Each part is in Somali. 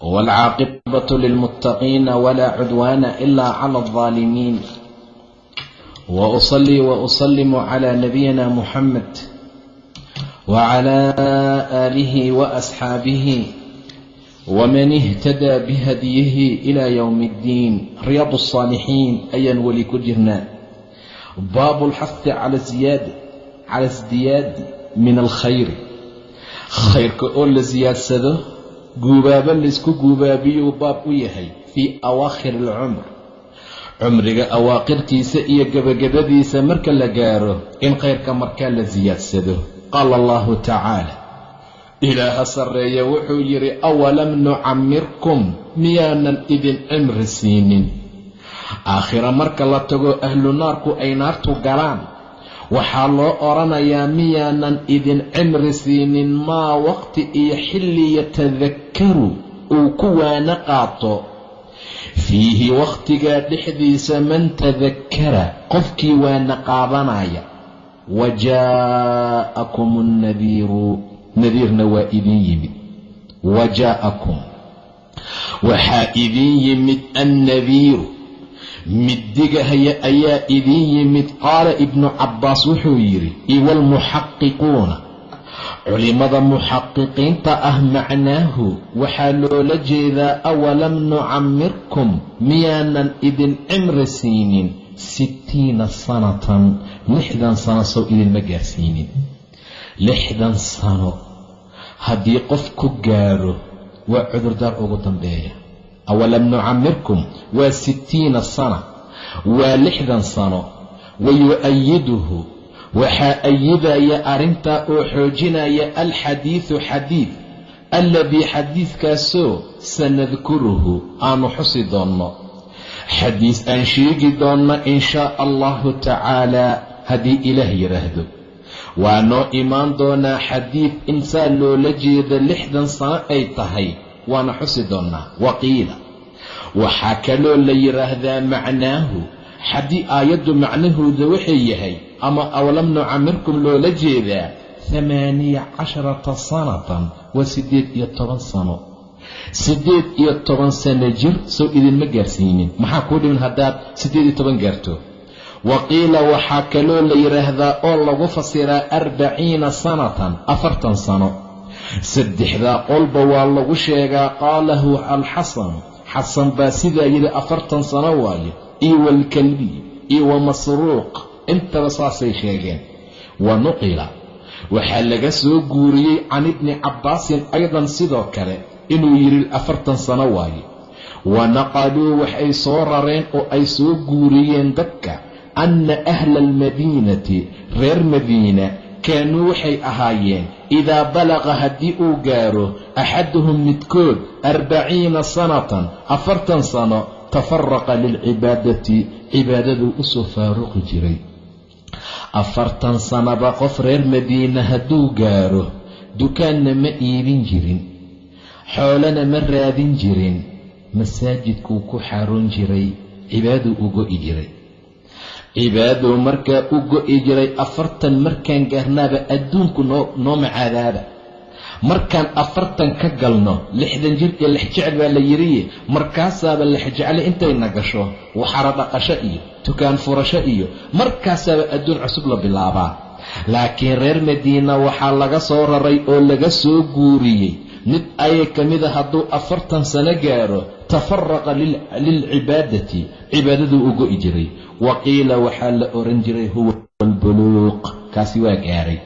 والعاقبة للمتقين ولا عدوان إلا على الظالمين وأصلي وأسلم على نبينا محمد وعلى آله وأصحابه ومن اهتدى بهديه إلى يوم الدين رياض الصالحين أيا ولكجرنا باب الحث على الزيادة على ازدياد من الخير khayrka oo la siyaadsado guubaabo laysku guubaabiyuu baab u yahay fii awaakhir alcumr. Cumriga awaaqirtiisa iyo gebagabadiisa marka la gaaro in khayrka markaa la siyaadsado qaala allahu tacaala ilaaha sarreeya wuxuu yidhi awalam nucamirkum miyaanan idin cimri siinin? Aakhira marka la tago ahlu naarku ay naartu galaan waxaa loo odhanayaa miyaanan idin cimri siinin maa waqti iyo xilli yatadakkaru uu ku waana qaato. Fiihi wakhtigaa dhexdiisa man tadakkara qofkii waana qaadanaya wa jaa'akum annadiiru nadiirna waa idin yimid. Wa jaa'akum waxaa idin yimid annadiiru middigahaya ayaa idin yimid qaala ibnu cabbaas wuxuu yidhi iwaalmuxaqiquuna culimmada muxaqiqiinta ah macnaahu waxaa loola jeedaa awalam nucamirkum miyaanan idin cimri siinin sittiina sanatan. Lixdan sano sow idinma gaarsiinin. Lixdan sano. Haddii qof ku gaaro waa cudurdaar ugu dambeeya awalam nucamirkum waa sittiina sana waa lixdan sano wa yu-ayiduhu waxaa ayidaya arrintaa oo xoojinaya alxadiidu xadiid alladii xadiidkaasoo sanadkuruhu aanu xusi doonno xadiis aan sheegi doonno in shaa allahu tacaalaa haddii ilaah yidhaahdo waa noo imaan doonaa xadiid insaa loola jeeda lixdan sano ay tahay waana xusi doonnaa waqiila waxaa kaloo la yidhaahdaa macnaahu. Haddii aayaddu macnahooda waxay yahay ama awlam nucamirkum loola jeedaa hamaaniya casharata sanatan waa siddeed iyo toban sano. Siddeed iyo toban sano jir sow idinma gaarsiinin. Maxaa kuu dhimin haddaad siddeed iyo toban gaarto? Wa qiila waxaa kaloo la yidhaahdaa oo lagu fasiraa arbaciina sanatan afartan sano. Saddexdaa qolba waa lagu sheegaa qaalahu alxasan xasan baa sidaa yidhi afartan sano waayo iyo walkalbiy iyo wa masruuq. Intaba saasay sheegeen. Wa nuqila. Waxaa laga soo guuriyey can ibni cabbaasin aydan sidoo kale inuu yidhi afartan sano waayo wa naqaluu waxay soo rareen oo ay soo guuriyeen dadka anna ahla almadiinati reer madiina kaanuu waxay ahaayeen idaa balaqa haddii uu gaaro axaduhum midkood arbaciina sanatan afartan sano tafaraqa lilcibaadati cibaadaduu u soo faaruqi jiray. Afartan sanaba qof reer madiina hadduu gaaro dukaanna ma iibin jirin xoolana ma raadin jirin masaajidkuu ku xaroon jiray cibaaduu u go'i jiray cibaaduu markaa u go'i jiray afartan markaan gaarnaaba adduunku noo noo macaadaaba. Markaan afartan ka galno lixdan jir iyo lix jecel baa la yidhiye markaasaaba lexjecle intayna gasho waxara dhaqasho iyo tukaan furasho iyo markaasaaba adduun cusub la bilaabaa. Laakiin reer madiina waxaa laga soo raray oo laga soo guuriyey mid ayay ka mida hadduu afartan sano gaaro tafaraqa lilcibaadati cibaadaduu u go'i jiray. Wa qiila waxaa la oran jiray huwa albuluuq. Kaasi waa gaaray.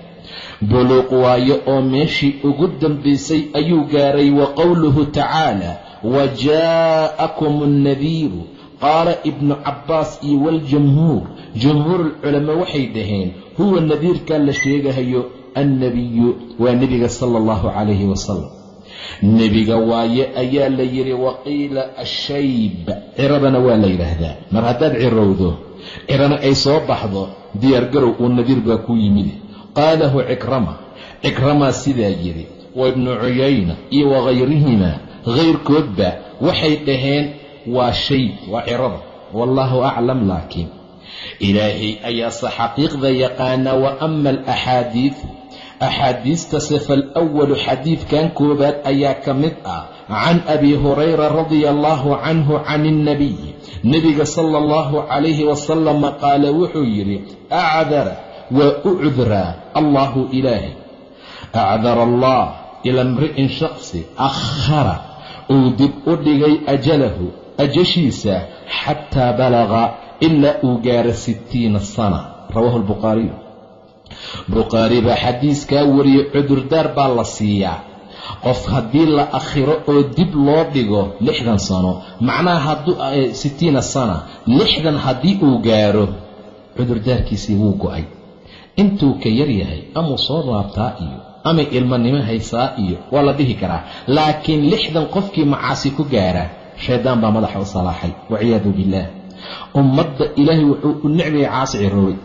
Buluuq waayo oo meeshii ugu dambaysay ayuu gaaray wa qowluhu tacaala wa jaa'akum annadiiru. Qaala ibnu cabbaas iyo waljamhuur jumhuurulculamaa waxay dhaheen huwa nadiirkaa la sheegahayo annabiyu waa nebiga sala allahu calayhi wasalam nebiga waaye ayaa la yidhi waqiila ashayb ciradana waa la yidhaahdaa. Mar haddaad cirowdo cirana ay soo baxdo diyaargarow uu nadiir baa ku yimid. Qaalahu cikrama. Cikramaa sidaa yidhi wa ibnu cuyayna iyo wakayrihima kayrkoodba waxay dhaheen waa shayb waa cirada. Wallaahu aclam laakiin ilaahay ayaase xaqiiqda yaqaana wa ama alaxaadiid axaadiistase falwalu xadiidkan koowaad ayaa ka mid ah can abi hurayra radia allaahu canhu can ilnabiy nebiga sala allahu calayhi wasalama qaala wuxuu yidhi acdara waa u cudraa allaahu ilaahay acdara allah ila imri'in shaksi akhara uu dib u dhigay ajalahu ajashiisa xataa balaqa ilaa uu gaaro sittiina sana rawaahu albukhaariyu bukhaari baa xadiiskaa wariyey cudurdaar baa la siiyaa qof haddii la akhiro oo dib loo dhigo lixdan sano macnaha hadduu sittiina sana lixdan haddii uu gaaro cudurdaarkiisii wuu go'ay. Intuu ka yar yahay amuu soo laabtaa iyo amay ilmanimo haysaa iyo waa la dhihi karaa. Laakiin lixdan qofkii macaasi ku gaara shaydaan baa madaxa u salaaxay waciyaadu billaah. Ummadda ilaahay wuxuu u necbayay caasi ciroobay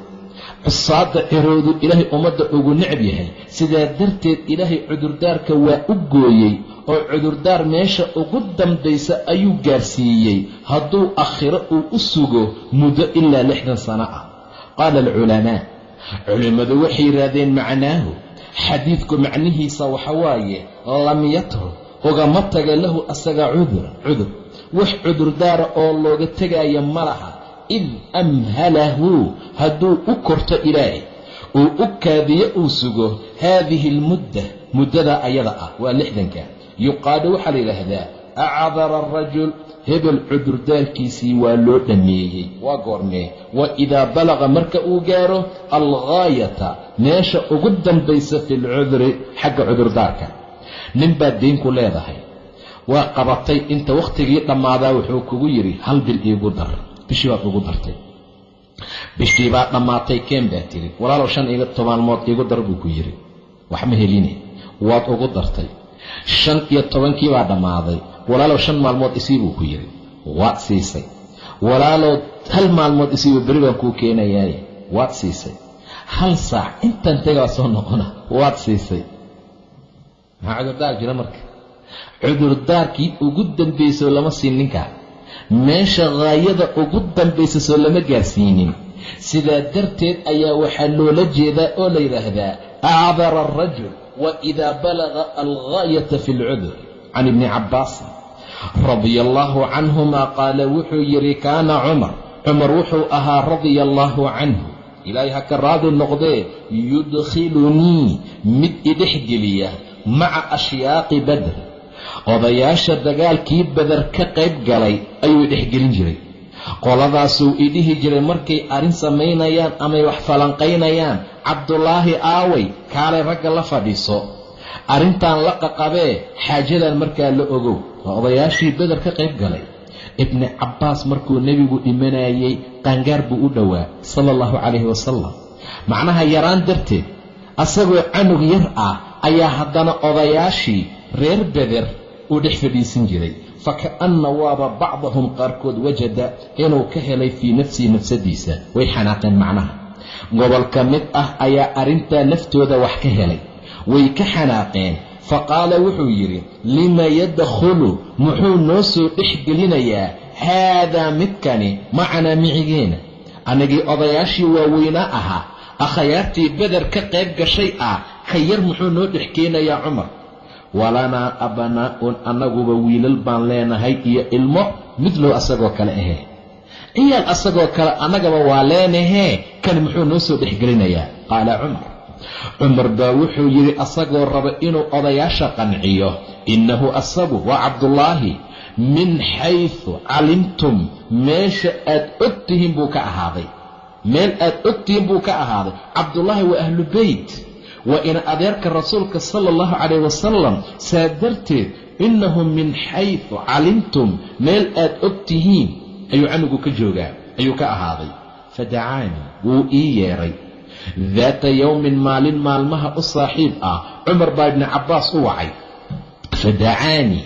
cusaadda ciroodu ilaahay ummadda ugu necb yahay. Sidaa darteed ilaahay cudurdaarka waa u gooyey oo cudurdaar meesha ugu dambaysa ayuu gaarsiiyey. Hadduu akhiro uu u sugo muddo ilaa lixdan sano ah. Qaala alculamaa culimmadu waxay yidhaahdeen macnaahu. Xadiidku macnihiisa waxa waaye lam yatruk ugama taga lahu asaga cudur cudur. Wax cudurdaara oo looga tegaayo ma laha id amhalahu hadduu u korto ilaahay uu u kaadiyo uu sugo haadihi almudda muddadaa ayada ah waa lixdanka. Yuqaalu waxaa la yidhaahdaa acdara arajul hebel cudurdaarkiisii waa loo dhammeeyey waa goormee wa idaa balaqa marka uu gaaro alghaayata meesha ugu dambaysa fi lcudri xagga cudurdaarka. Nin baad dayn ku leedahay. Waa qabatay inta wakhtigii dhammaadaa wuxuu kugu yidhi hal bil iigu dar bishii baad ugu dartay. Bishii baa dhammaatay keen baa tiri. Walaalow shan iyo tobanmood iigu dar buu ku yidhi wax ma heline. Waad ugu dartay. Shan iyo tobankii baa dhammaaday. Walaalow shan maalmood isii buu ku yidhi waad siisay. Walaalow hal maalmood isiibuu beri baan kuu keenayaaye waad siisay. Hal saac intaan tegaa soo noqona waad siisay. Maxaa cudurdaar jira marka? Cudurdaarkii ugu dambaysoo lama siin ninkaa meesha haayada ugu dambaysa soo lama gaarsiinin. Sidaa darteed ayaa waxaa loola jeedaa oo la yidhaahdaa acdara arajul wa idaa balaga alghaayata fi lcudur can ibni cabbaasin radia allaahu canhuma qaala wuxuu yidhi kaana cumar. Cumar wuxuu ahaa radia allaahu canhu. Ilaahay ha ka raadi noqdee yudkhilunii mid idhex geliya maca ashyaaqi badr odayaasha dagaalkii badar ka qayb galay ayuu dhexgelin jiray. Qoladaasuu idhihi jiray markay arrin samaynayaan amay wax falanqaynayaan cabdulaahi aaway kaalay ragga la fadhiiso. Arrintan la qaqabee xaajadan markaa la ogow. Waa odayaashii beder ka qayb galay. Ibni cabbaas markuu nebigu dhimanayey qaangaar buu u dhowaa sala allahu calayhi wasalam macnaha yaraan darteed asagoo canug yar ah ayaa haddana odayaashii reer beder uu dhex fadhiisin jiray. Faka'anna waaba bacdahum qaarkood wajada inuu ka helay fii nafsihi nafsadiisa. Way xanaaqeen macnaha. Gobol ka mid ah ayaa arrintaa naftooda wax ka helay. Way ka xanaaqeen. Fa qaala wuxuu yidhi lima yadkhulu? Muxuu noo soo dhex gelinayaa haadaa midkani macanaa micigeena annagii odayaashii waaweynaa ahaa akhayaartii beder ka qayb gashay ah ka yar muxuu noo dhex keenayaa cumar walanaa abnaa'un annaguba wiilal baan leenahay iyo ilmo midlow asagoo kale ahee ciyaal asagoo kale annagaba waa leenahee kani muxuu noo soo dhexgelinayaa? Qaala cumar. Cumar baa wuxuu yidhi asagoo raba inuu odayaasha qanciyo. Innahu asagu waa cabdullaahi. Min xaysu calimtum meesha aad og tihiin buu ka ahaaday. Meel aad og tihiin buu ka ahaaday. Cabdullaahi waa ahlu beyt waa ina adeerka rasuulka sala allahu calayh wasalam saa darteed innahu min xaysu calimtum meel aad og tihiin ayuu canugu ka joogaa ayuu ka ahaaday. Fadacaanii wuu ii yeedhay daata yowmin maalin maalmaha u saaxiib ah cumar baa ibni cabbaas u wacay. Fadacaanii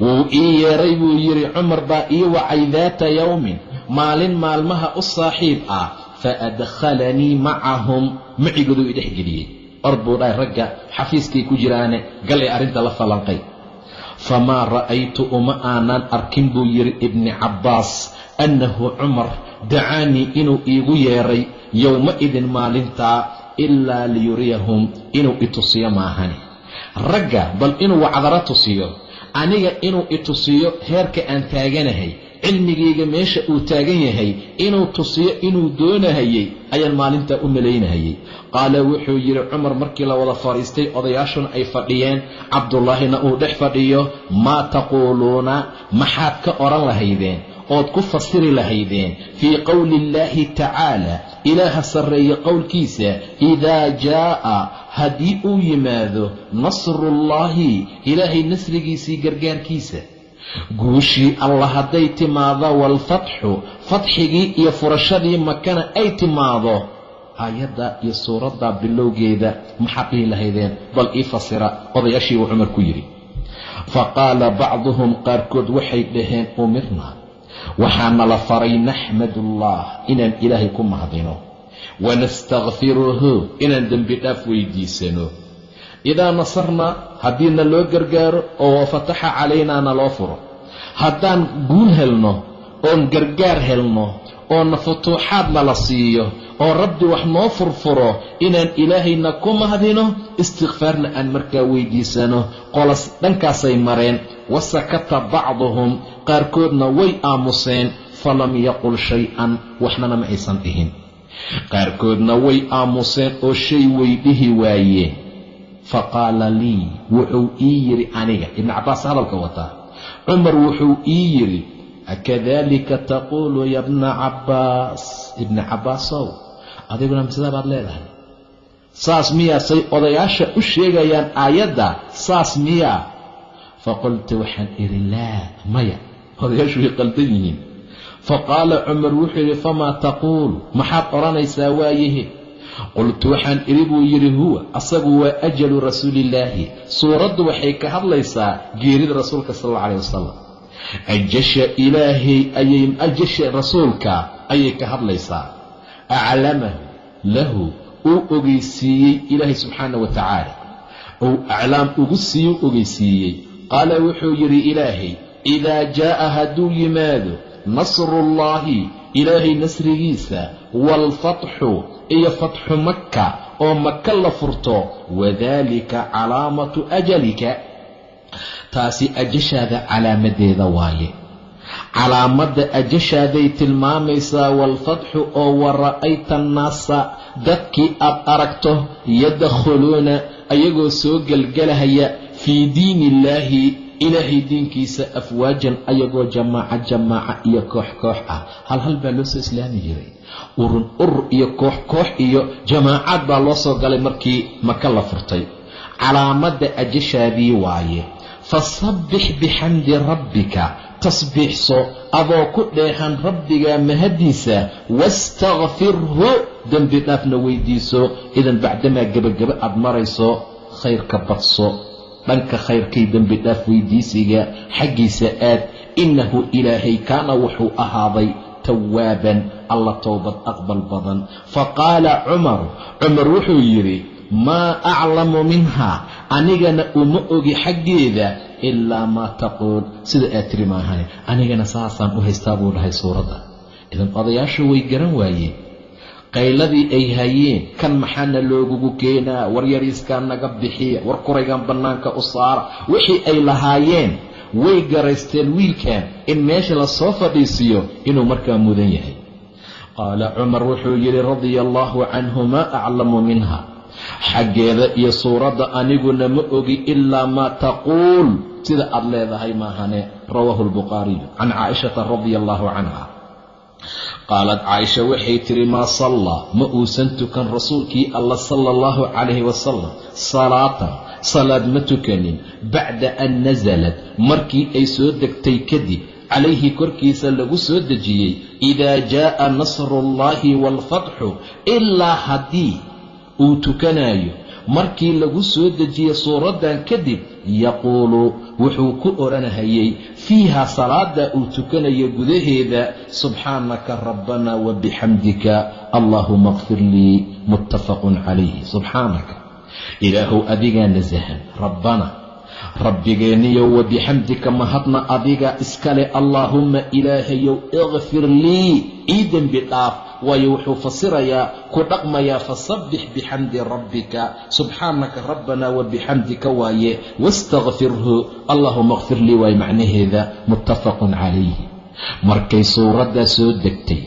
wuu ii yeeray buu yidhi cumar baa ii wacay daata yowmin maalin maalmaha u saaxiib ah fa adkhalanii macahum macigooduu i dhex geliyey or buu dhahay ragga xafiiskay ku jiraane gal ee arrinta la falanqay. Famaa ra'aytu uma aanan arkin buu yidhi ibni cabbaas annahu cumar dacaanii inuu iigu yeeray yowma-idin maalintaa ilaa liyuriyahum inuu itusiyo maahane ragga bal inuu wacdaro tusiyo? Aniga inuu itusiyo heerka aan taaganahay cilmigayga meesha uu taagan yahay inuu tusiyo inuu doonahayey ayaan maalintaa u malaynahayey. Qaala wuxuu yidhi cumar markii la wada fadhiistay odayaashuna ay fadhiyeen. Cabdullaahina uu dhex fadhiyo maa taquuluuna maxaad ka odhan lahaydeen? Ood ku fasiri lahaydeen. Fii qowli illaahi tacaala ilaaha sarreeye qowlkiisa idaa jaa'a haddii uu yimaado nasruullaahi ilaahay nasrigiisii gargaarkiisa guushii alla hadday timaado waalfatxu fatxigii iyo furashadii makana ay timaado aayadda iyo suuraddaa bilowgeeda maxaad dhihi lahaydeen? Bal ii fasira odayaashii buu cumar ku yidhi. Fa qaala bacduhum qaarkood waxay dhaheen umirnaa waxaana la faray naxmadullah inaan ilaahay ku mahadino. Wanastakfiruhu inaan dembi dhaaf weydiisano. Idaa nasarnaa haddiina loo gargaaro oo wafataxa calaynaa na loo furo. Haddaan guul helno oon gargaar helno oona futuuxaad nala siiyo oo rabbi wax noo furfuro inaan ilaahayna ku mahadino istikfaarna aan markaa weydiisano. Qolas dhankaasay mareen wasakata bacduhum qaarkoodna way aamuseen falam yaqul shay-an waxnana ma aysan dhihin. Qaarkoodna way aamuseen oo shay way dhihi waayeen fa qaala lii wuxuu ii yidhi aniga. Ibnu cabbaas hadalka wataa. Cumar wuxuu ii yidhi akadaalika taquulu ya bna cabbaas? Ibna cabbaasow adiguna masidaa baad leedahay. Saas miyaa say odayaasha u sheegayaan aayadda? Saas miyaa? Faqultu waxaan idhi laa maya. Odayaashu way qaldan yihiin. Faqaala cumar wuxuu yidhi famaa taquul maxaad odhanaysaa waayahe qultu waxaan idhi buu yidhi huwa asagu waa ajalu rasuuliillaahi suuraddu waxay ka hadlaysaa geerida rasuulka sal alla alay wasalam ajasha ilaahay ayay ajasha rasuulka ayay ka hadlaysaa. Aclamahu lahu uu ogeysiiyey ilaahay subxaana wa tacaala. Uu aclaam ugu siiyu ogeysiiyey. Qaala wuxuu yidhi ilaahay idaa jaa'a hadduu yimaado nasruullaahi ilaahay nasrigiisa waalfatxu iyo fatxu makka oo maka la furto wadaalika calaamatu ajalika. Taasi ajashaada calaamadeeda waaye. Calaamadda ajashaaday tilmaamaysaa waalfatxu oo wara'ayta annaasa dadkii aad aragto yadkhuluuna ayagoo soo gelgelahaya fii diini illaahi ilaahay diinkiisa afwaajan ayagoo jamaaca jamaaca iyo koox koox ah. Hal hal baa loo soo islaami jiray. Urun urur iyo koox koox iyo jamaacaad baa loo soo galay markii maka la furtay. Calaamadda ajashaadii waaye. Fasabbix bixamdi rabbika. Tasbiixso adoo ku dheehan rabbiga mahadiisa wastakfirhu dembi dhaafna weydiiso idan bacdamaa gebagaba aad marayso khayrka badso dhanka khayrkay dembi dhaaf weydiisiga xaggiisa aad innahu ilaahay kaana wuxuu ahaaday tawaaban alla towbad aqbal badan. Fa qaala cumaru cumar wuxuu yidhi maa aclamu minha anigana uma ogi xaggeeda ilaa maa taquul. Sida aad tiri maahane anigana saasaan u haystaa buu dhahay suuradda. Idan odayaashu way garan waayeen qayladii ay hayeen kan maxaana loogugu keenaa war yariiskaa naga bixiya war kuraygan bannaanka u saara. Wixii ay lahaayeen way garaysteen wiilkan in meesha la soo fadhiisiyo inuu markaa mudan yahay. Qaala cumar wuxuu yidhi radia allaahu canhu maa aclamu minha xaggeeda iyo suuradda aniguna ma ogi ilaa maa taquul. Sida aad leedahay maahane rawaahu albukhaariyu can caaishata radia allaahu canha qaalad caaisha waxay tidhi maa sallaa ma uusan tukan rasuulkii alla sala allahu calayhi wasalam salaatan salaad ma tukanin. Bacda an nasalad markii ay soo degtay kadib calayhi korkiisa lagu soo dejiyey idaa jaa'a nasruullaahi waalfatxu ilaa haddii uu tukanayo markii lagu soo dejiyey suuraddan kadib yaquulu wuxuu ku odhanhayey fiiha salaada uu tukanayo gudaheeda subxaanaka rabbana wa bixamdika allaahuma kfir lii muttafaqun calayhi subxaanaka ilaahow adigaa nasahan rabbana. Rabbigeenniyow wa bixamdika mahadna adiga iskale allaahumma ilaahayow ikfir lii ii dembi dhaaf waayo wuxuu fasirayaa ku dhaqmayaa fasabbix bixamdi rabbika subxaanaka rabbana wa bixamdika waaye wastakfirhu allaahuma kfir lii waaye macnaheeda muttafaqun calayhi. Markay suuraddaa soo degtay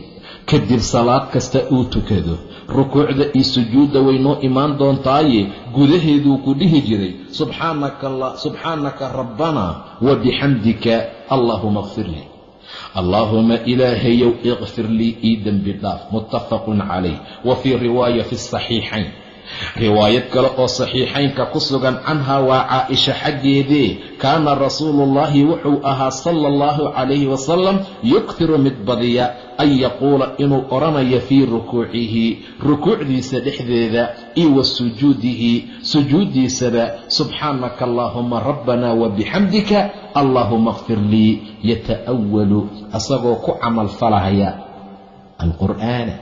kadib salaad kasta uu tukado rukuucda iyo sujuudda way noo imaan doontaaye gudaheeduu ku dhihi jiray subxaanaka rabbana wa bixamdika allaahuma kfir lii allaahuma ilaahayow ikfir lii ii dembi dhaaf muttafaqun calayh. Wa fii riwaaya fi saxiixayn riwaayad kale oo saxiixaynka ku sugan canhaa waa caaisha xaggeedee kaana rasuuluullaahi wuxuu ahaa sala allahu calayhi wasalam yuktiru mid badiya an yaquula inuu odhanayo fii rukuucihi rukuucdiisa dhexdeeda iyo wa sujuudihi sujuuddiisaba subxaanaka allaahuma rabbana wa bixamdika allaahuma kfir lii yata'awalu asagoo ku camal falahaya alqur'aana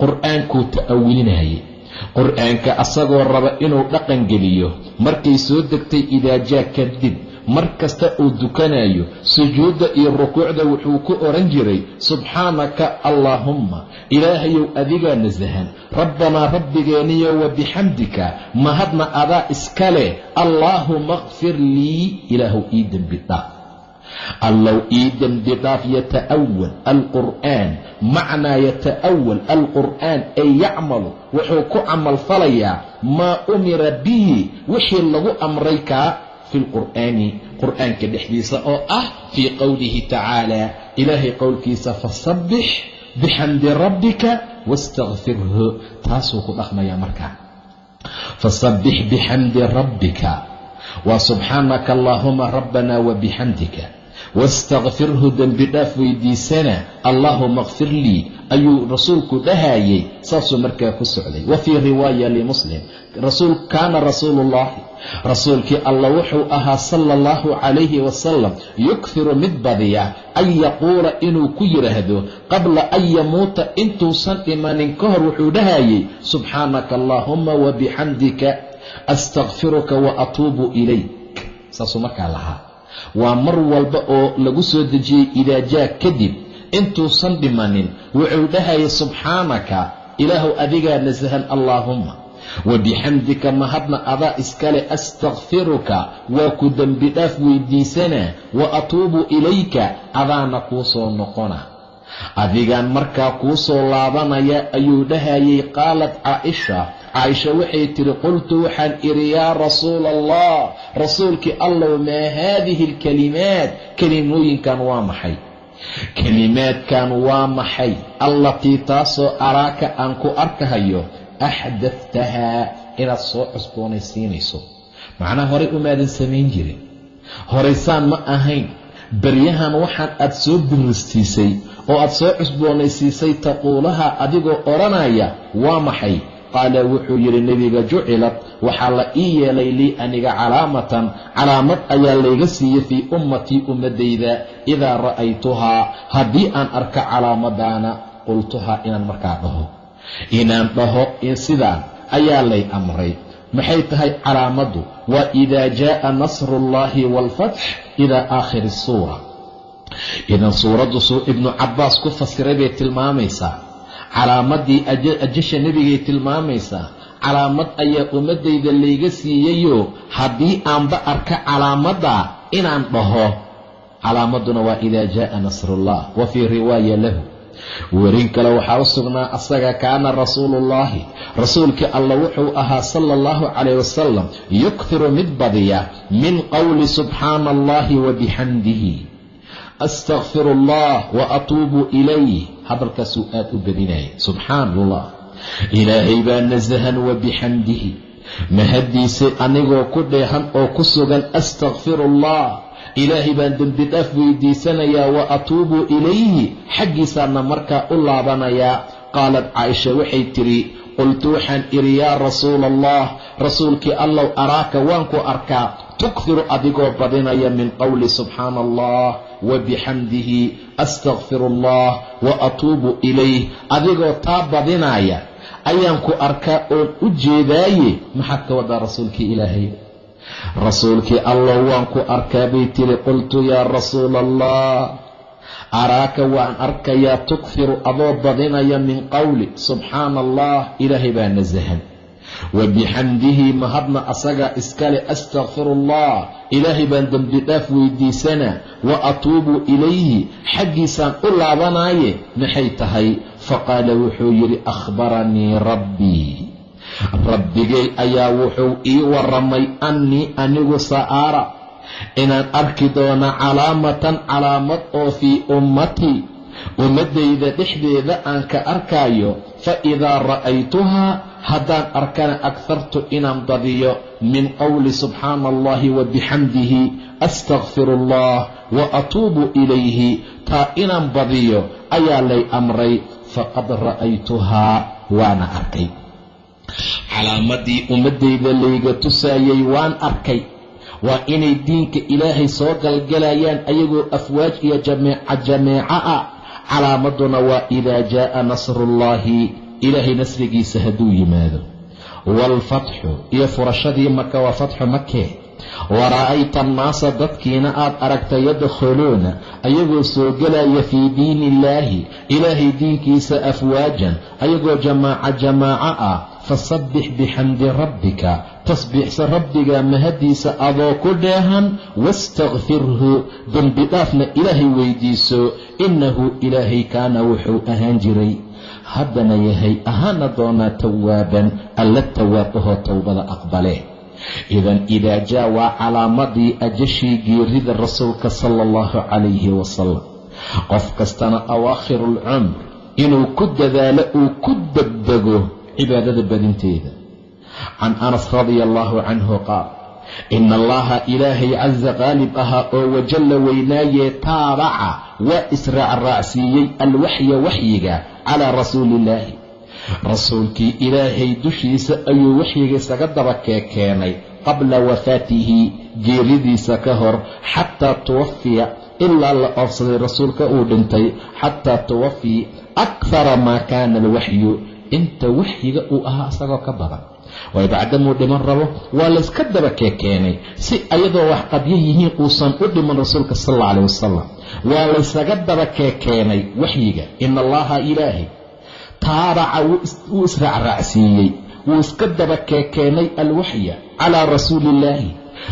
qur'aankuu ta'awilinayay qur'aanka asagoo raba inuu dhaqan geliyo markay soo degtay idaajaa kadib mar kasta uu dukanayo sujuudda iyo rukuucda wuxuu ku odhan jiray subxaanaka allaahumma ilaahayow adigaa nasahan rabbanaa rabbigeeniyo wa bixamdika mahadna adaa iska leh allaahuma kfir lii ilaahow ii dembi dhaaf allow ii dembi dhaaf yata'awal alqur'aan macnaa yata'awal alqur'aan ay yacmalu wuxuu ku camal falayaa maa umira bihi wixii lagu amray kaa fi lqur'aani qur'aanka dhexdiisa oo ah fii qowlihi tacaala ilaahay qowlkiisa fasabbix bixamdi rabbika wastakfirhu taasuu ku dhaqmayaa markaa fasabbix bixamdi rabbika waa subxaanaka allaahuma rabbana wa bixamdika wastakfirhu dembi dhaaf weydiisana allaahuma kfir lii ayuu rasuulku dhahayey saasuu markaa ku socday wa fii riwaaya limuslim kaana rasuuluullaahi rasuulkii alla wuxuu ahaa sala allahu calayhi wasalam yukhiru mid badiya an yaquula inuu ku yidhaahdo qabla an yamuuta intuusan dhimanin ka hor wuxuu dhahayey subxaanaka allaahuma wa bixamdika astakfiruka wa atuubu ilayk saasuu markaa lahaa waa mar walba oo lagu soo dejiyey idaajaa kadib intuusan dhimanin wuxuu dhahayay subxaanaka ilaahow adigaa nasahan allaahumma. Wa bixamdika mahadna adaa iskale astakfiruka waa ku dembi dhaaf weydiisanaa wa atuubu ilayka adaana kuu soo noqona. Adigaan markaa kuu soo laabanaya ayuu dhahayay qaalat caaisha caaisha waxay tidhi qultu waxaan idhi yaa rasuula allah rasuulkii allow maa haadihi alkalimaat? Kelimooyinkan waa maxay? Kelimaadkan waa maxay? Allatii taasoo araaka aan ku arkahayo axdaftahaa inaad soo cusboonaysiinayso. Macnaha horay umaadan samayn jirin. Horaysaan ma ahayn. Baryahan waxaan aad soo biristiisay oo aad soo cusboonaysiisay taquulaha adigoo odhanaya waa maxay qaala wuxuu yidhi nebiga jucilat waxaa la ii yeelay lii aniga calaamatan calaamad ayaa layga siiyey fii ummatii ummaddayda idaa ra'aytuhaa haddii aan arka calaamadaana qultuhaa inaan markaa dhaho. Inaan dhaho sidaan ayaa lay amray. Maxay tahay calaamaddu? Waa idaa jaa'a nasruullaahi waalfatx ilaa aakhiri suura. Idan suuraddu suu ibnu cabbaas ku fasiray bay tilmaamaysaa calaamadii ajasha nebigay tilmaamaysaa calaamad ayaa ummaddayda layga siiyeyoo haddii aanba arka calaamadda inaan dhaho. Calaamadduna waa idaa jaa'a nasrullah wa fii riwaaya lahu. Werin kale waxaa u sugnaa asaga kaana rasuuluullaahi rasuulkii alla wuxuu ahaa sala allahu calayh wasalam yukhiru mid badiya min qowli subxaana allahi wa bixamdihi astakfiru allah wa atuubu ilayh hadalkaasuu aad u badinayay. Subxaan allah ilaahay baa nasahan wa bixamdihi mahaddiisa anigoo ku dheehan oo ku sugan astakfiru allah ilaahay baan dembi dhaaf weydiisanayaa wa atuubu ilayhi. Xaggiisaana markaa u laabanayaa. Qaalat caaisha waxay tidhi qultu waxaan idhi yaa rasuula allah rasuulkii allow araaka waan ku arkaa tukhiru adigoo badinaya min qowli subxaana allah wa bixamdihi astakfiru allah wa atuubu ilayh. Adigoo taa badinaya ayaan ku arkaa oon u jeedaaye maxaad ka wadaa rasuulkii ilaahay? Rasuulkii allow waan ku arkaa bay tiri qultu yaa rasuula allah araaka waan arkayaa tukfiru adoo badinaya min qowli subxaana allah ilaahay baa nasahan wa bixamdihi mahadna asagaa iskale astakfiru allah ilaahay baan dembi dhaaf weydiisanaa wa atuubu ilayhi xaggiisaan u laabanaaye maxay tahay? Faqaala wuxuu yidhi akhbaranii rabbii rabbigay ayaa wuxuu ii waramay annii anigu sa'aara inaan arki doono calaamatan calaamad oo fii ummatii ummaddayda dhexdeeda aan ka arkaayo fa idaa ra'aytuhaa haddaan arkana aghartu inaan badiyo min qowli subxaana allahi wa bixamdihi astakfiru allah wa atuubu ilayhi. Taa inaan badiyo ayaa lay amray faqad ra'aytuhaa waana arkay. Calaamadii ummaddayda layga tusaayay waan arkay. Waa inay diinka ilaahay soo galgalayaan ayagoo afwaaj iyo jameeca jameeco ah. Calaamaduna waa idaa jaa'a nasruullaahi ilaahay nasrigiisa hadduu yimaado waalfatxu iyo furashadii maka waa fatxu makee wara'ayta annaasa dadkiina aad aragta yadkhuluuna ayagoo soo gelaya fii diini illaahi ilaahay diinkiisa afwaajan ayagoo jamaaca jamaaco ah fasabbix bixamdi rabbika tasbiixsa rabbiga mahadiisa adoo ku dheehan wastakfirhu dembi dhaafna ilaahay weydiiso innahu ilaahay kaana wuxuu ahaan jiray haddana yahay ahaana doonaa tawaaban alla tawaab ahoo towbada aqbale. Idan idaa jaa waa calaamadii ajashii geerida rasuulka sala allahu calayhi wasalam qof kastana awaakhiru alcumr inuu ku dadaalo uu ku degdego cibaadada badinteeda. Can anas radia allahu canhu qaal ina allaha ilaahay casa qaalib ahaa oo wajalla weynaayee taabaca waa israacraacsiiyey alwaxya waxyiga calaa rasuuli illaahi rasuulkii ilaahay dushiisa ayuu waxyiga isaga daba keekeenay qabla wafaatihi geeridiisa ka hor xataa tuwafiya ilaa la oofsaday rasuulka uu dhintay xataa tuwafiya akhara maa kaana alwaxyu inta waxyiga uu ahaa isagoo ka badan waayo bacdamuu dhiman rabo. Waa layska daba keekeenay si ayadoo wax qabyo yihiin uusan u dhiman rasuulka sal alla calah wasalam waa laysaga daba keekeenay waxyiga. Ina allaha ilaahay taabaca wuu israacraacsiiyey. Wuu iska daba keekeenay alwaxya calaa rasuuli illaahi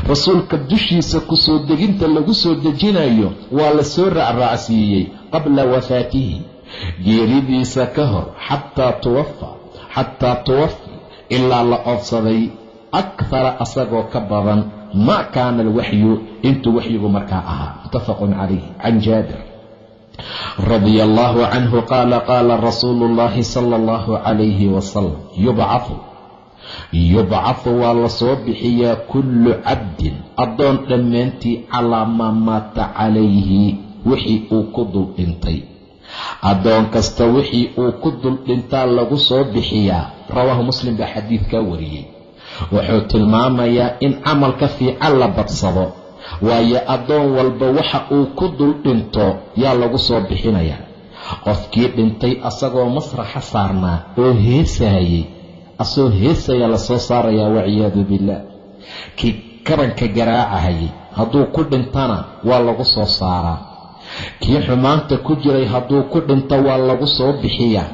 rasuulka dushiisa ku soo deginta lagu soo dejinayo waa la soo raacraacsiiyey qabla wafaatihi. Geeridiisa ka hor xataa tuwafa xataa tuwafi ilaa la oodsaday akhara asagoo ka badan maa kaana alwaxyu intuu waxyigu markaa ahaa. Muttafaqun calayh can jaabir. Radia allahu canhu qaala qaala rasuulu اllahi sala allahu calayhi wasalam yubcahu yubcahu waa la soo bixiyaa kullu cabdin. Addoon dhammaantii calaa maa maata calayhi wixii uu ku dul dhintay. Addoon kasta wixii uu ku dul dhintaa lagu soo bixiyaa rawaahu muslim baa xadiidkaa wariyey. Wuxuu tilmaamayaa in camalka fiican la badsado waayo addoon walba waxa uu ku dul dhinto yaa lagu soo bixinayaa qofkii dhintay asagoo masraxa saarnaa oo heesaayey asoo heesaya la soo saarayaa waciyaadu billaah kii karanka garaacahayay hadduu ku dhintana waa lagu soo saaraa. Kii xumaanta ku jiray hadduu ku dhinto waa lagu soo bixiyaa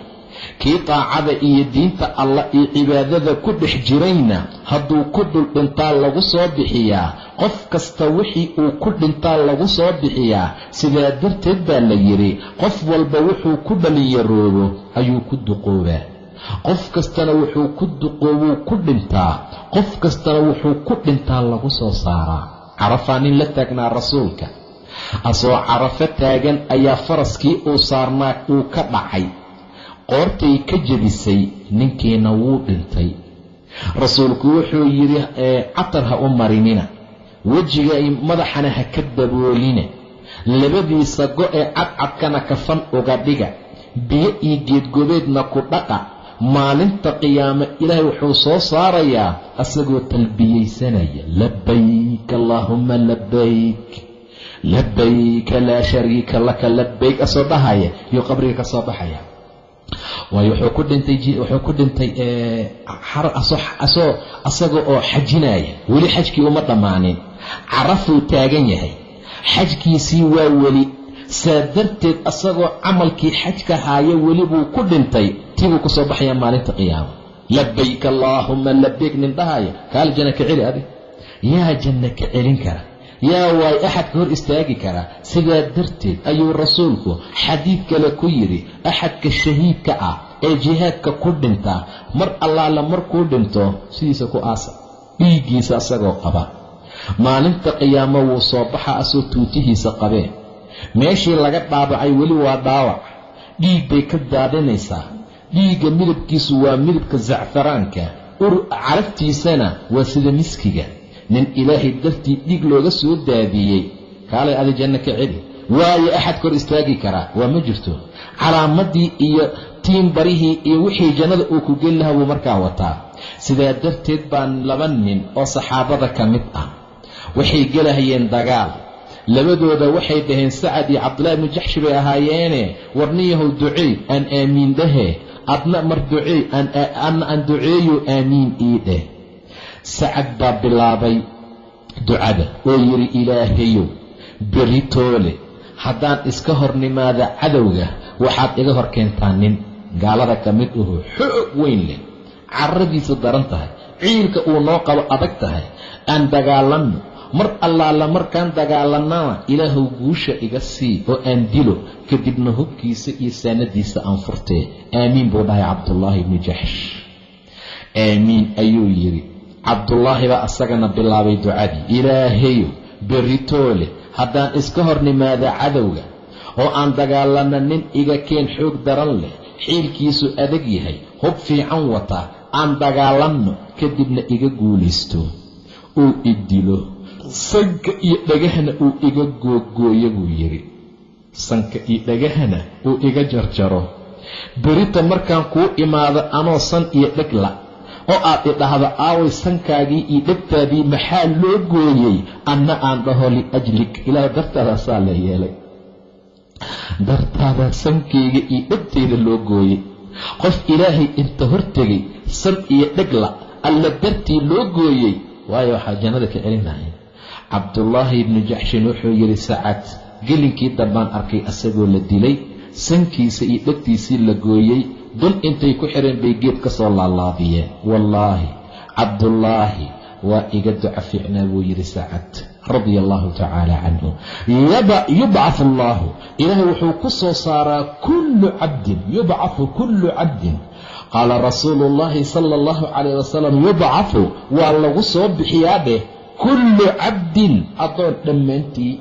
kii daacada iyo diinta allah iyo cibaadada ku dhex jirayna hadduu ku dul dhintaa lagu soo bixiyaa qof kasta wixii uu ku dhintaa lagu soo bixiyaa sidaa darteed baa la yidhi qof walba wuxuu ku dhallinyaroobo ayuu ku duqoobaa. Qof kastana wuxuu ku duqoobuu ku dhintaa qof kastana wuxuu ku dhintaa lagu soo saaraa. Carafaa nin la taagnaa rasuulka asoo carafo taagan ayaa faraskii uu saarnaa uu ka dhacay qoortay ka jebisay ninkiina wuu dhintay. Rasuulku wuxuu yidhi catar ha u marinina. Wejiga madaxana ha ka daboolina. Labadiisa go-ee cadcadkana kafan uga dhiga. Biyo iyo geedgobeedna ku dhaqa. Maalinta qiyaame ilaahay wuxuu soo saarayaa asagoo talbiyeysanaya labayk allaahuma labayk labayka laa shariika laka labayk asoo dhahaya iyo qabriga ka soo baxaya waayo wuxuu ku dhintay asoo asaga oo xajinaya. Weli xajkii uma dhammaanin carafuu taagan yahay. Xajkiisii waa weli. Saa darteed asagoo camalkii xajka haaya weli buu ku dhintay. Tibuu ku soo baxayaa maalinta qiyaama labayk allaahuma labayk nin dhahaya kaal janna ka celi adig yaa janna ka celin kara yaa waay axadka hor istaagi karaa. Sidaa darteed ayuu rasuulku xadiid kale ku yidhi axadka shahiidka ah ee jihaadka ku dhintaa mar allaala markuu dhinto sidiisa ku aasa dhiiggiisa asagoo qaba. Maalinta qiyaamo wuu soo baxa asoo tuutihiisa qabeen meeshii laga dhaabacay weli waa dhaawac. Dhiig bay ka daadinaysaa. Dhiigga midabkiisu waa midabka zacfaraanka. Caraftiisana waa sida miskiga nin ilaahay dartii dhiig looga soo daadiyey. Kaalay adi janno ka celi. Waayo axad kor istaagi karaa. Waa ma jirto. Calaamadii iyo tiin barihii iyo wixii jannada uu ku geli lahaa buu markaa wataa. Sidaa darteed baan laba nin oo saxaabada ka mid ah. Waxay gelahayeen dagaal. Labadooda waxay dhaheen sacad iyo cabdullahi ibnu jaxshi bay ahaayeene. Warniyahow duceey aan aamiin dhahee adna mar duceey anna aan duceeyo aamiin ii dheh sacad baa bilaabay ducada oo yidhi ilaahayow beritoole haddaan iska hor nimaada cadowga waxaad iga hor keentaa nin gaalada ka mid ahu xoog weyn leh carradiisa daran tahay ciilka uu noo qabo adag tahay aan dagaalanno mar allaala markaan dagaalannana ilaahuw guusha iga sii oo aan dilo kadibna hubkiisa iyo saanadiisa aan furtee aamiin buu dhahay cabdullaahi ibni jaxsh aamiin ayuu yidhi cabdullaahi baa asagana bilaabay ducadii. Ilaahayow beritoole haddaan iska hor nimaada cadowga oo aan dagaalanna nin iga keen xoog daran leh xiilkiisu adag yahay hub fiican wataa aan dagaalanno kadibna iga guulaysto. Uu i dilo. Sanka iyo dhagahana uu iga googooyo buu yidhi. Sanka iyo dhagahana uu iga jarjaro. Berita markaan kuu imaado anoo san iyo dhegla oo aad idhahdo aaway sankaagii iyo dhegtaadii maxaa loo gooyey? Anna aan dhaho liajlik. Ilaah dartaadaasaa la yeelay. Dartaadaa sankayga iyo dhegtayda loo gooyey. Qof ilaahay inta hortegay san iyo dhegla alla dartii loo gooyey. Waayo waxaa jannada ka celinaya cabdullaahi ibnu jaxshin wuxuu yidhi sacad gelinkii dambaan arkay asagoo la dilay sankiisa iyo dhegtiisii la gooyey dun intay ku xireen bay geed ka soo laalaadiyeen wallaahi cabdullaahi waa iga duca fiicnaa buu yidhi sacad radia allahu tacaala canhu yubcath allaahu ilaahay wuxuu ku soo saaraa kullu cabdin yubcathu kullu cabdin. Qaala rasuulu llaahi sala allahu calayh wasalam yubcathu waa lagu soo bixiyaa dheh kullu cabdin. Addoon dhammaantii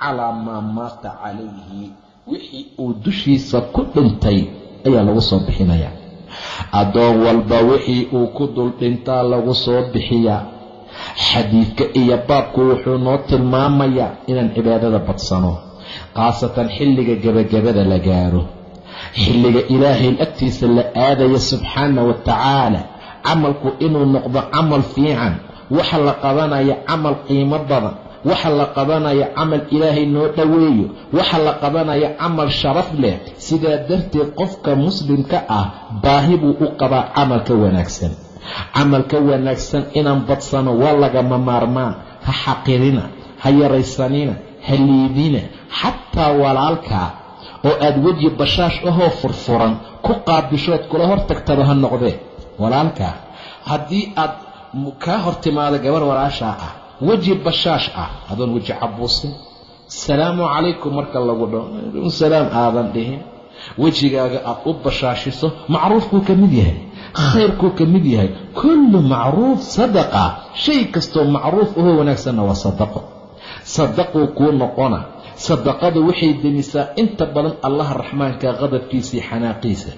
calaa maa maata calayhi wixii uu dushiisa ku dhintay ayaa lagu soo bixinayaa addoon walba wixii uu ku dul dhintaa lagu soo bixiyaa xadiidka iyo baabku wuxuu noo tilmaamayaa inaan cibaadada badsano khaasatan xilliga gebagabada la gaaro. Xilliga ilaahay agtiisa la aadayo subxaana wa tacaala camalku inuu noqdo camal fiican waxa la qabanaya camal qiimo badan waxa la qabanaya camal ilaahay noo dhoweeyo waxa la qabanaya camal sharaf leh. Sidaa darteed qofka muslimka ah baahi buu u qabaa camalka wanaagsan. Camalka wanaagsan inaan badsano waa lagama maarmaan. Ha xaqirina ha yaraysanina ha liidina. Xataa walaalkaa oo aad weji bashaash ahoo furfuran ku qaabishood kula hor tagtaba ha noqdee. Walaalkaa haddii aad kaa hor timaado gabar walaashaa ah weji bashaash ah. Adoon weji cabuusin salaamu calaykum marka lagu dhaho salaam aadan dhihin. Wejigaaga aad u bashaashiso macruufkuu ka mid yahay khayrkuu ka mid yahay. Kullu macruuf sadaqa. Shay kastoo macruuf ahoo wanaagsanna waa sadaqo. Sadaquu kuu noqona. Sadaqadu waxay demisaa inta badan allaha raxmaanka qadabkiisii xanaaqiisa.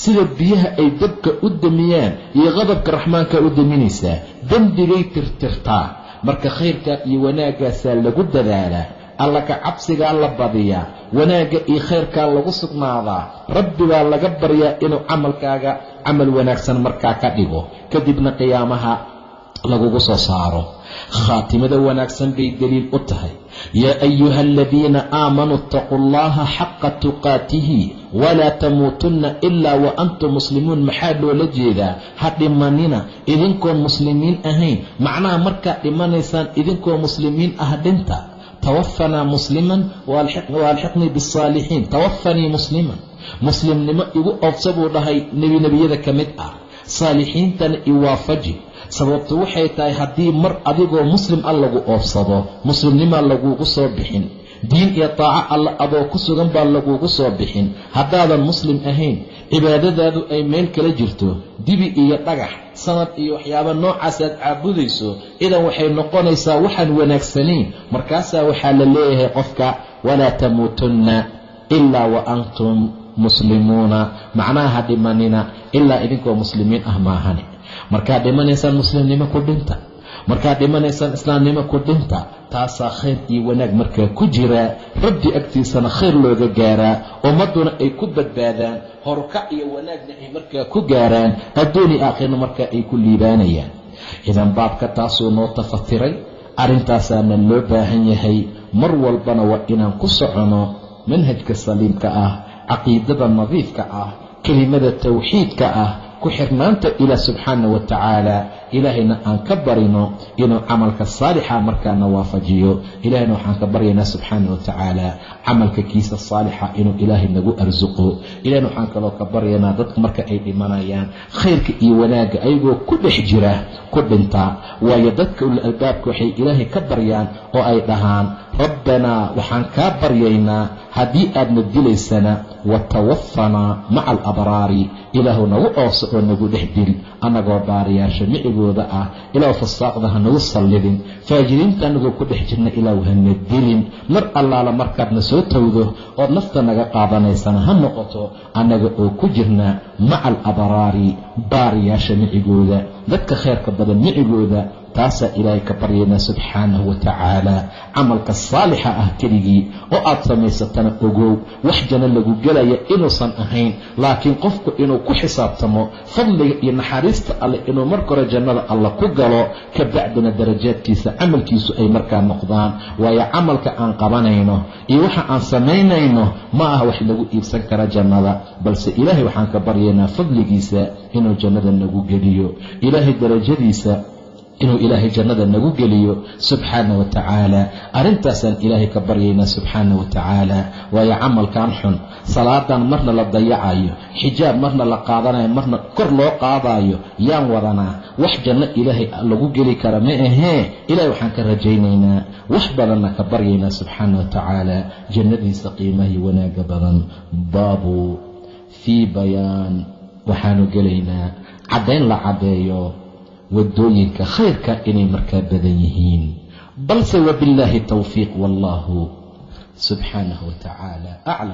Sida biyaha ay dabka u demiyaan iyo qadabka raxmaanka u deminaysaa dembigay tirtirtaa marka khayrkaa iyo wanaaggaasaa lagu dadaalaa alla ka cabsigaa la badiyaa wanaagga iyo khayrkaa lagu sugnaadaa rabbi baa laga baryaa inuu camalkaaga camal wanaagsan markaa ka dhigo kadibna qiyaamaha lagugu soo saaro. Khaatimada wanaagsan bay deliil u tahay. Yaa ayuha aladiina aamanuu itaquu allaha xaqa tuqaatihi walaa tamuutunna ilaa wa antum muslimuun. Maxaa loola jeedaa? Ha dhimanina idinkoon muslimiin ahayn. Macnaha markaad dhimanaysaan idinkoo muslimiin ah dhinta. Tawafanaa musliman waalxiqnii bisaalixiin tawafanii musliman. Muslimnimo igu oofsa buu dhahay nebi nebiyada ka mid ah. Saalixiintana iwaafaji sababtu waxay tahay haddii mar adigoo muslim a lagu oofsado muslimnimaa laguugu soo bixin diin iyo taaco alla adoo ku sugan baa laguugu soo bixin. Haddaadan muslim ahayn cibaadadaadu ay meel kala jirto. Dibi iyo dhagax sanad iyo waxyaaba noocaas aad caabudayso idan waxay noqonaysaa waxaan wanaagsanayn. Markaasaa waxaa la leeyahay qofka walaa tamuutunna ilaa wa antum muslimuuna. Macnaha ha dhimanina ilaa idinkoo muslimiin ah maahane markaad dhimanaysaan muslimnimo ku dhinta markaad dhimanaysaan islaamnimo ku dhinta taasaa khayr iyo wanaag markaa ku jiraa rabbi agtiisana khayr looga gaaraa. Ummadduna ay ku badbaadaan. Horukac iyo wanaagna ay markaa ku gaaraan. Adduuni aakhirna markaa ay ku liibaanayaan. Idan baabka taasuu noo tafatiray arrintaasaana loo baahan yahay. Mar walbana waa inaan ku socono manhajka saliimka ah caqiidada nadiifka ah kelimada tawxiidka ah ku xirnaanta ilaah subxaana wa tacaala. Ilaahayna aan ka barino inuu camalka saalixa markaana waafajiyo. Ilahayna waxaan ka baryaynaa subxaana wa tacaala camalka kiisa saalixa inuu ilaahay nagu arsuqo ilahayna waxaan kaloo ka baryaynaa dadka marka ay dhimanayaan khayrka iyo wanaagga ayagoo ku dhex jira ku dhintaa waayo dadka ul albaabka waxay ilaahay ka baryaan oo ay dhahaan rabbanaa waxaan kaa baryaynaa haddii aadna dilaysana watawafanaa maca alabraari ilaahu nagu ooso oo nagu dhex dil annagoo baariyaasha micigooda ah ilaahu fasaaqda ha nagu sallidin faajiriinta annagoo ku dhex jirna ilaahu hana dilin mar allaala markaadna soo towdo ood nafta naga qaadanaysana ha noqoto annaga oo ku jirna maca alabraari baariyaasha micigooda dadka khayrka badan micigooda taasaa ilaahay ka baryaynaa subxaanahu wa tacaala. Camalka saalixa ah keligii oo aad samaysatana ogow wax janno lagu gelaya inuusan ahayn laakiin qofku inuu ku xisaabtamo fadliga iyo naxariista alleh inuu marka hore jannada alla ku galo ka bacdina darajaadkiisa camalkiisu ay markaa noqdaan. Waayo camalka aan qabanayno iyo waxa aan samaynayno ma aha wax lagu iibsan kara jannada balse ilaahay waxaan ka baryaynaa fadligiisa inuu jannada nagu geliyo. Ilaahay darajadiisa inuu ilaahay jannada nagu geliyo subxaana wa tacaala. Arrintaasaan ilaahay ka baryaynaa subxaana wa tacaala. Waayo camalkan xun salaadan marna la dayacayo xijaab marna la qaadanayo marna kor loo qaadayo yaan wadanaa. Wax janno ilaahay lagu geli kara ma ahee? Ilahay waxaan ka rajaynaynaa. Wax badanna ka baryaynaa subxaana wa tacaala. Jannadiisa qiimahi wanaaga badan. Baabu fii bayaan. Waxaanu gelaynaa. Caddayn la caddeeyo waddooyinka khayrka inay markaa badan yihiin. Balse wabillaahi towfiiq wallahu subxaanahu wa tacaala aclam